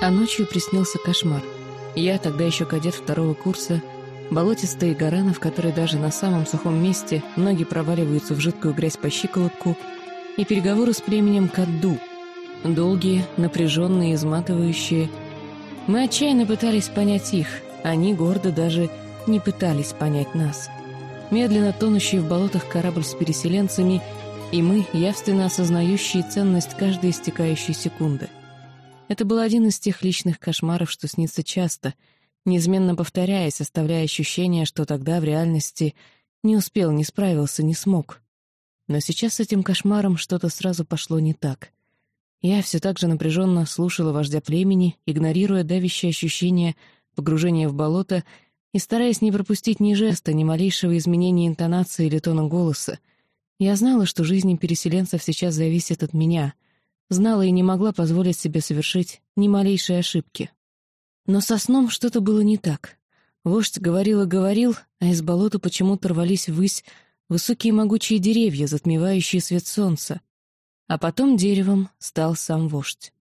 А ночью приснился кошмар. Я, тогда еще кадет второго курса, болотистая гора, в которой даже на самом сухом месте ноги проваливаются в жидкую грязь по щиколотку, и переговоры с племенем Кадду. Долгие, напряженные, изматывающие. Мы отчаянно пытались понять их, они гордо даже не пытались понять нас. Медленно тонущий в болотах корабль с переселенцами, и мы, явственно осознающие ценность каждой истекающей секунды — это был один из тех личных кошмаров, что снится часто, неизменно повторяясь, оставляя ощущение, что тогда в реальности не успел, не справился, не смог. Но сейчас с этим кошмаром что-то сразу пошло не так. Я все так же напряженно слушала вождя племени, игнорируя давящее ощущение погружения в болото и стараясь не пропустить ни жеста, ни малейшего изменения интонации или тона голоса. Я знала, что жизнь переселенцев сейчас зависит от меня — Знала и не могла позволить себе совершить ни малейшей ошибки. Но со сном что-то было не так. Вождь говорил и говорил, а из болота почему-то рвались ввысь высокие могучие деревья, затмевающие свет солнца. А потом деревом стал сам вождь.